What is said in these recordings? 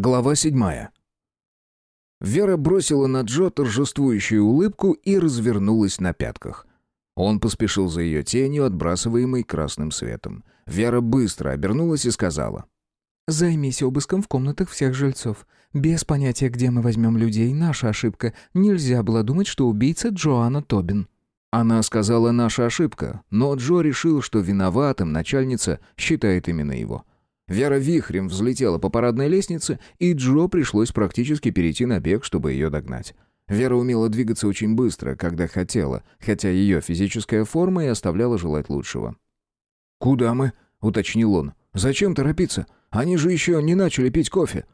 Глава седьмая. Вера бросила на Джо торжествующую улыбку и развернулась на пятках. Он поспешил за ее тенью, отбрасываемой красным светом. Вера быстро обернулась и сказала. «Займись обыском в комнатах всех жильцов. Без понятия, где мы возьмем людей, наша ошибка. Нельзя было думать, что убийца Джоанна Тобин». Она сказала «наша ошибка», но Джо решил, что виноватым начальница считает именно его. Вера вихрем взлетела по парадной лестнице, и Джо пришлось практически перейти на бег, чтобы ее догнать. Вера умела двигаться очень быстро, когда хотела, хотя ее физическая форма и оставляла желать лучшего. «Куда мы?» — уточнил он. «Зачем торопиться? Они же еще не начали пить кофе».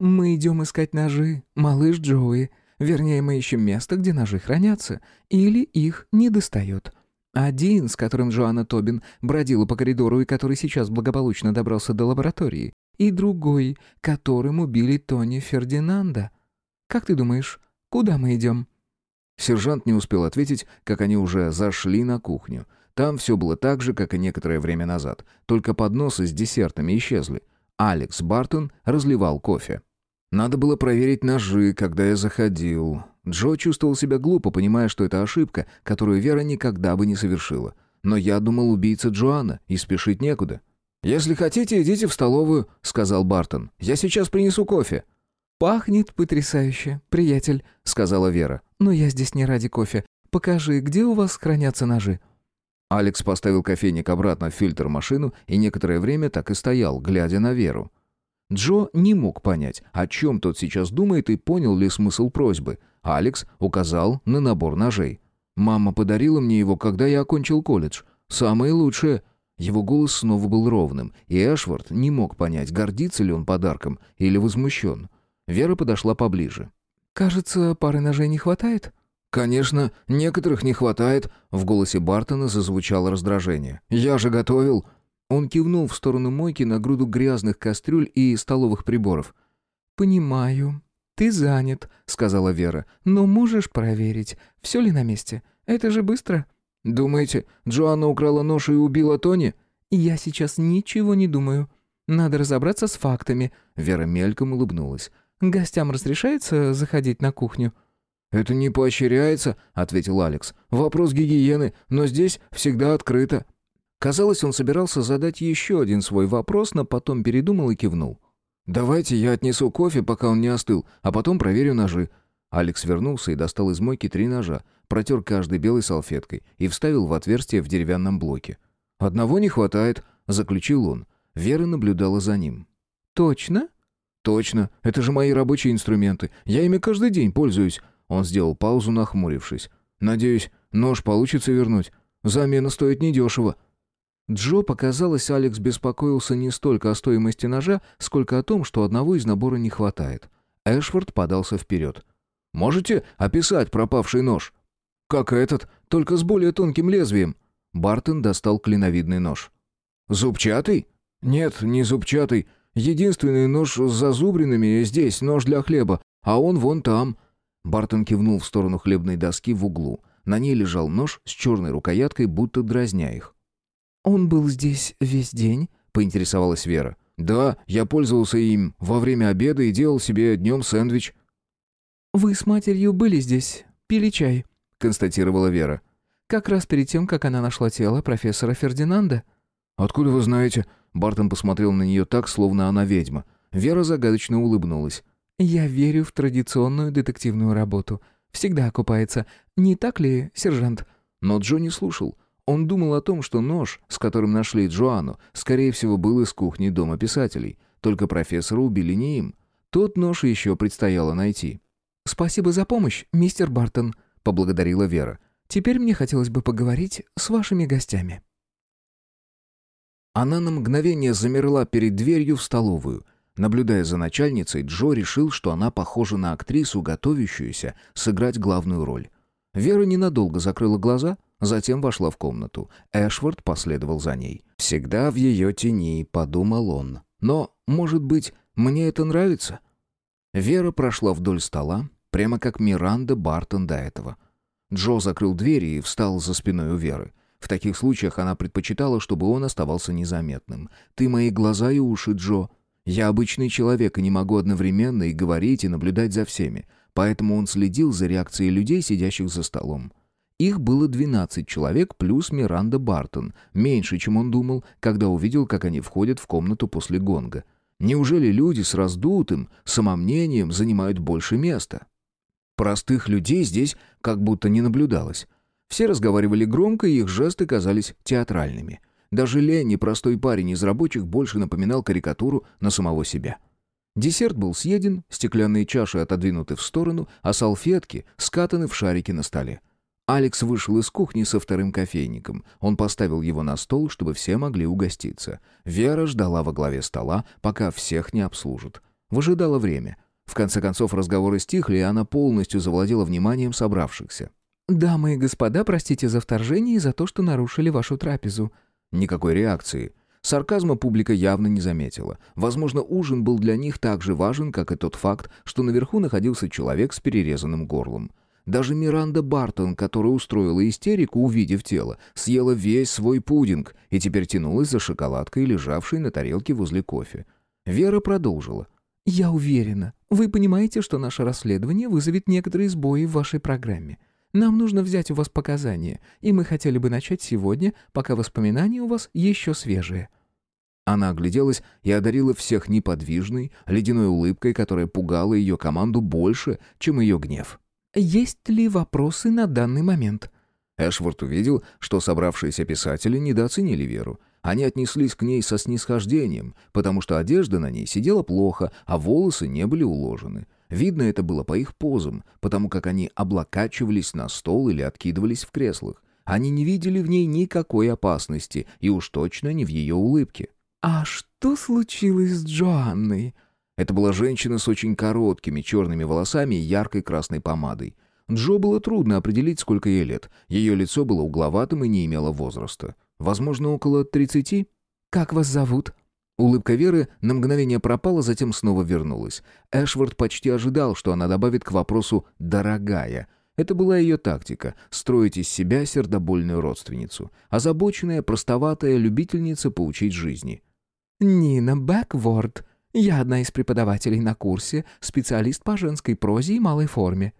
«Мы идем искать ножи, малыш Джоуи. Вернее, мы ищем место, где ножи хранятся. Или их не достает. Один, с которым Джоанна Тобин бродила по коридору и который сейчас благополучно добрался до лаборатории. И другой, которым убили Тони Фердинанда. Как ты думаешь, куда мы идем?» Сержант не успел ответить, как они уже зашли на кухню. Там все было так же, как и некоторое время назад. Только подносы с десертами исчезли. Алекс Бартон разливал кофе. Надо было проверить ножи, когда я заходил. Джо чувствовал себя глупо, понимая, что это ошибка, которую Вера никогда бы не совершила. Но я думал убийца Джоанна, и спешить некуда. «Если хотите, идите в столовую», — сказал Бартон. «Я сейчас принесу кофе». «Пахнет потрясающе, приятель», — сказала Вера. «Но я здесь не ради кофе. Покажи, где у вас хранятся ножи». Алекс поставил кофейник обратно в фильтр-машину и некоторое время так и стоял, глядя на Веру. Джо не мог понять, о чем тот сейчас думает и понял ли смысл просьбы. Алекс указал на набор ножей. «Мама подарила мне его, когда я окончил колледж. Самое лучшее». Его голос снова был ровным, и Эшвард не мог понять, гордится ли он подарком или возмущен. Вера подошла поближе. «Кажется, пары ножей не хватает?» «Конечно, некоторых не хватает», — в голосе Бартона зазвучало раздражение. «Я же готовил». Он кивнул в сторону мойки на груду грязных кастрюль и столовых приборов. «Понимаю. Ты занят», — сказала Вера. «Но можешь проверить, все ли на месте? Это же быстро». «Думаете, Джоанна украла нож и убила Тони?» «Я сейчас ничего не думаю. Надо разобраться с фактами». Вера мельком улыбнулась. «Гостям разрешается заходить на кухню?» «Это не поощряется», — ответил Алекс. «Вопрос гигиены, но здесь всегда открыто». Казалось, он собирался задать еще один свой вопрос, но потом передумал и кивнул. «Давайте я отнесу кофе, пока он не остыл, а потом проверю ножи». Алекс вернулся и достал из мойки три ножа, протер каждый белой салфеткой и вставил в отверстие в деревянном блоке. «Одного не хватает», — заключил он. Вера наблюдала за ним. «Точно?» «Точно. Это же мои рабочие инструменты. Я ими каждый день пользуюсь». Он сделал паузу, нахмурившись. «Надеюсь, нож получится вернуть. Замена стоит недешево». Джо, показалось, Алекс беспокоился не столько о стоимости ножа, сколько о том, что одного из набора не хватает. Эшфорд подался вперед. «Можете описать пропавший нож?» «Как этот, только с более тонким лезвием». Бартон достал клиновидный нож. «Зубчатый?» «Нет, не зубчатый. Единственный нож с зазубринами здесь, нож для хлеба, а он вон там». Бартон кивнул в сторону хлебной доски в углу. На ней лежал нож с черной рукояткой, будто дразня их. «Он был здесь весь день?» — поинтересовалась Вера. «Да, я пользовался им во время обеда и делал себе днем сэндвич». «Вы с матерью были здесь, пили чай», — констатировала Вера. «Как раз перед тем, как она нашла тело профессора Фердинанда». «Откуда вы знаете?» Бартон посмотрел на нее так, словно она ведьма. Вера загадочно улыбнулась. «Я верю в традиционную детективную работу. Всегда окупается. Не так ли, сержант?» Но Джо не слушал. Он думал о том, что нож, с которым нашли Джоанну, скорее всего, был из кухни дома писателей. Только профессора убили не им. Тот нож еще предстояло найти. «Спасибо за помощь, мистер Бартон», — поблагодарила Вера. «Теперь мне хотелось бы поговорить с вашими гостями». Она на мгновение замерла перед дверью в столовую. Наблюдая за начальницей, Джо решил, что она похожа на актрису, готовящуюся сыграть главную роль. Вера ненадолго закрыла глаза — Затем вошла в комнату. Эшвард последовал за ней. «Всегда в ее тени», — подумал он. «Но, может быть, мне это нравится?» Вера прошла вдоль стола, прямо как Миранда Бартон до этого. Джо закрыл дверь и встал за спиной у Веры. В таких случаях она предпочитала, чтобы он оставался незаметным. «Ты мои глаза и уши, Джо. Я обычный человек и не могу одновременно и говорить, и наблюдать за всеми, поэтому он следил за реакцией людей, сидящих за столом. Их было 12 человек плюс Миранда Бартон, меньше, чем он думал, когда увидел, как они входят в комнату после гонга. Неужели люди с раздутым самомнением занимают больше места? Простых людей здесь как будто не наблюдалось. Все разговаривали громко, и их жесты казались театральными. Даже Ленни, простой парень из рабочих, больше напоминал карикатуру на самого себя. Десерт был съеден, стеклянные чаши отодвинуты в сторону, а салфетки скатаны в шарики на столе. Алекс вышел из кухни со вторым кофейником. Он поставил его на стол, чтобы все могли угоститься. Вера ждала во главе стола, пока всех не обслужат. Выжидала время. В конце концов разговоры стихли, и она полностью завладела вниманием собравшихся. «Дамы и господа, простите за вторжение и за то, что нарушили вашу трапезу». Никакой реакции. Сарказма публика явно не заметила. Возможно, ужин был для них так же важен, как и тот факт, что наверху находился человек с перерезанным горлом. Даже Миранда Бартон, которая устроила истерику, увидев тело, съела весь свой пудинг и теперь тянулась за шоколадкой, лежавшей на тарелке возле кофе. Вера продолжила. «Я уверена, вы понимаете, что наше расследование вызовет некоторые сбои в вашей программе. Нам нужно взять у вас показания, и мы хотели бы начать сегодня, пока воспоминания у вас еще свежие». Она огляделась и одарила всех неподвижной, ледяной улыбкой, которая пугала ее команду больше, чем ее гнев. Есть ли вопросы на данный момент?» Эшворт увидел, что собравшиеся писатели недооценили Веру. Они отнеслись к ней со снисхождением, потому что одежда на ней сидела плохо, а волосы не были уложены. Видно это было по их позам, потому как они облокачивались на стол или откидывались в креслах. Они не видели в ней никакой опасности, и уж точно не в ее улыбке. «А что случилось с Джоанной?» Это была женщина с очень короткими черными волосами и яркой красной помадой. Джо было трудно определить, сколько ей лет. Ее лицо было угловатым и не имело возраста. Возможно, около тридцати. «Как вас зовут?» Улыбка Веры на мгновение пропала, затем снова вернулась. Эшвард почти ожидал, что она добавит к вопросу «дорогая». Это была ее тактика — строить из себя сердобольную родственницу. Озабоченная, простоватая любительница поучить жизни. «Нина Бэкворд», я одна из преподавателей на курсе, специалист по женской прозе и малой форме».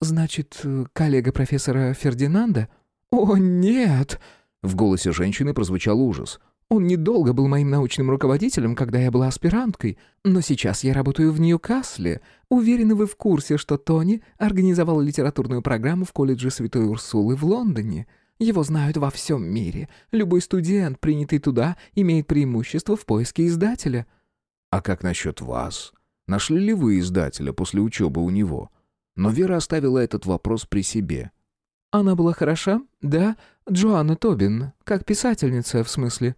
«Значит, коллега профессора Фердинанда?» «О, нет!» В голосе женщины прозвучал ужас. «Он недолго был моим научным руководителем, когда я была аспиранткой, но сейчас я работаю в Ньюкасле. Уверена, вы в курсе, что Тони организовал литературную программу в колледже Святой Урсулы в Лондоне. Его знают во всем мире. Любой студент, принятый туда, имеет преимущество в поиске издателя». «А как насчет вас? Нашли ли вы издателя после учебы у него?» Но Вера оставила этот вопрос при себе. «Она была хороша, да? Джоанна Тобин, как писательница, в смысле?»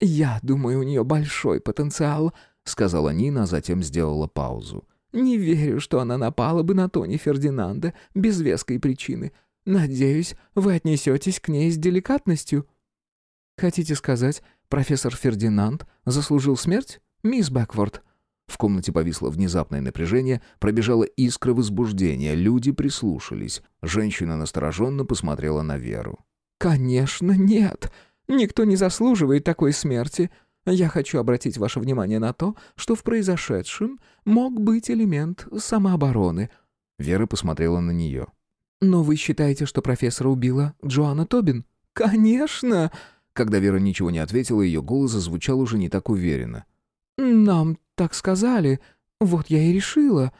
«Я думаю, у нее большой потенциал», — сказала Нина, а затем сделала паузу. «Не верю, что она напала бы на Тони Фердинанда без веской причины. Надеюсь, вы отнесетесь к ней с деликатностью». «Хотите сказать, профессор Фердинанд заслужил смерть?» «Мисс Бэкворд». В комнате повисло внезапное напряжение, пробежала искра возбуждения, люди прислушались. Женщина настороженно посмотрела на Веру. «Конечно, нет. Никто не заслуживает такой смерти. Я хочу обратить ваше внимание на то, что в произошедшем мог быть элемент самообороны». Вера посмотрела на нее. «Но вы считаете, что профессора убила Джоанна Тобин?» «Конечно!» Когда Вера ничего не ответила, ее голос зазвучал уже не так уверенно. «Нам так сказали. Вот я и решила».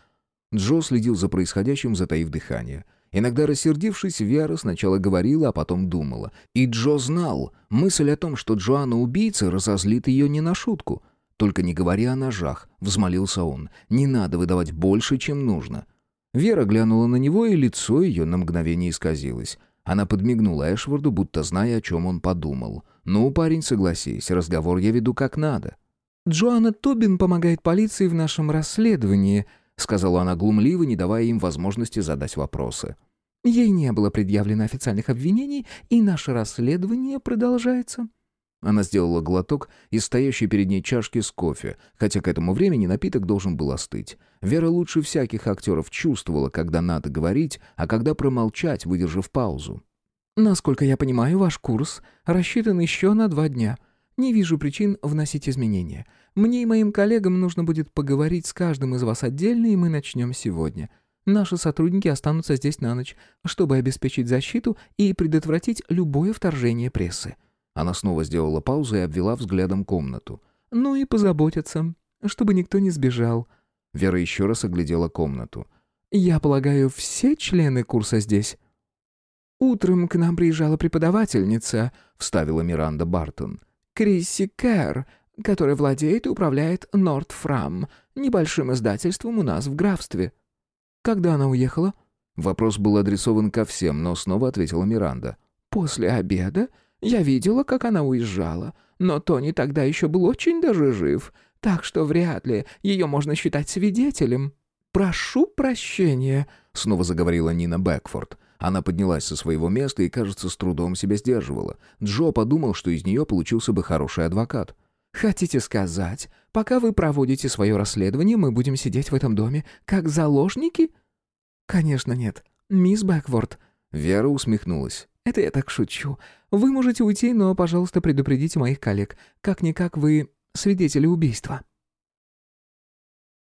Джо следил за происходящим, затаив дыхание. Иногда рассердившись, Вера сначала говорила, а потом думала. И Джо знал, мысль о том, что Джоанна убийца, разозлит ее не на шутку. «Только не говори о ножах», — взмолился он. «Не надо выдавать больше, чем нужно». Вера глянула на него, и лицо ее на мгновение исказилось. Она подмигнула Эшварду, будто зная, о чем он подумал. «Ну, парень, согласись, разговор я веду как надо». «Джоанна Тобин помогает полиции в нашем расследовании», сказала она глумливо, не давая им возможности задать вопросы. «Ей не было предъявлено официальных обвинений, и наше расследование продолжается». Она сделала глоток из стоящей перед ней чашки с кофе, хотя к этому времени напиток должен был остыть. Вера лучше всяких актеров чувствовала, когда надо говорить, а когда промолчать, выдержав паузу. «Насколько я понимаю, ваш курс рассчитан еще на два дня. Не вижу причин вносить изменения. Мне и моим коллегам нужно будет поговорить с каждым из вас отдельно, и мы начнем сегодня. Наши сотрудники останутся здесь на ночь, чтобы обеспечить защиту и предотвратить любое вторжение прессы». Она снова сделала паузу и обвела взглядом комнату. «Ну и позаботятся, чтобы никто не сбежал». Вера еще раз оглядела комнату. «Я полагаю, все члены курса здесь?» «Утром к нам приезжала преподавательница», — вставила Миранда Бартон. Крисси Кэр, которая владеет и управляет Нортфрам, небольшим издательством у нас в графстве. Когда она уехала? Вопрос был адресован ко всем, но снова ответила Миранда. После обеда я видела, как она уезжала, но Тони тогда еще был очень даже жив, так что вряд ли ее можно считать свидетелем. «Прошу прощения», — снова заговорила Нина Бэкфорд. Она поднялась со своего места и, кажется, с трудом себя сдерживала. Джо подумал, что из нее получился бы хороший адвокат. «Хотите сказать, пока вы проводите свое расследование, мы будем сидеть в этом доме как заложники?» «Конечно нет. Мисс Бэкворд». Вера усмехнулась. «Это я так шучу. Вы можете уйти, но, пожалуйста, предупредите моих коллег. Как-никак вы свидетели убийства».